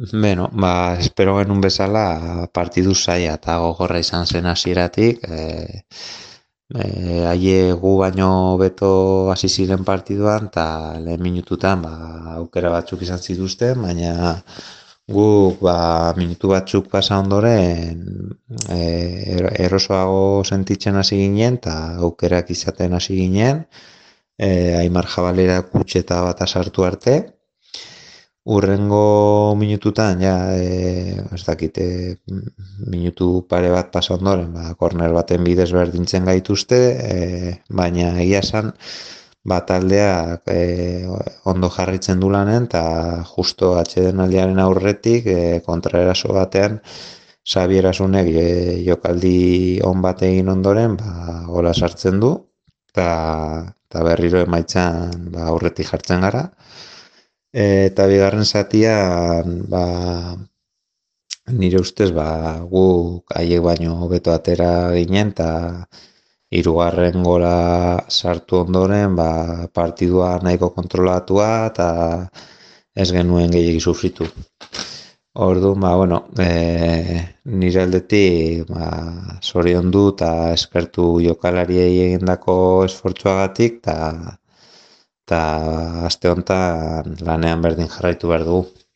Beno, ba, espero genuen bezala partidu zaila eta gogorra izan zen hasieratik. E, e, aie gu baino beto hasi ziren partiduan eta lehen minututan ba, aukera batzuk izan zituzten, baina gu ba, minutu batzuk pasa ondoren e, erosoago sentitzen hasi ginen eta aukerak izaten hasi ginen. E, Aimar jabalera kutxeta bat asartu arte. Urrengo minututan, ja, e, ez dakit, e, minutu pare bat pasa ondoren, ba, korner baten bidez berdintzen gaituzte, e, baina egia esan, ba, taldeak e, ondo jarritzen du lanen, eta justo atxeden aldiaren aurretik, e, kontraeraso batean, sabierasunek e, jokaldi on bat egin ondoren, ba, gola sartzen du, eta berriro emaitzan ba, aurretik jartzen gara, eta bigarren zatia ba, nire ustez ba, gu haiek baino hobeto atera ginen eta hirugarren gola sartu ondoren ba, partidua nahiko kontrolatua eta ez genuen gehiagi sufritu. Ordu, ba, bueno, e, nire aldetik ba, zorion du eta eskertu jokalariei egindako esfortzuagatik eta eta aste honetan lanean berdin jarraitu behar dugu.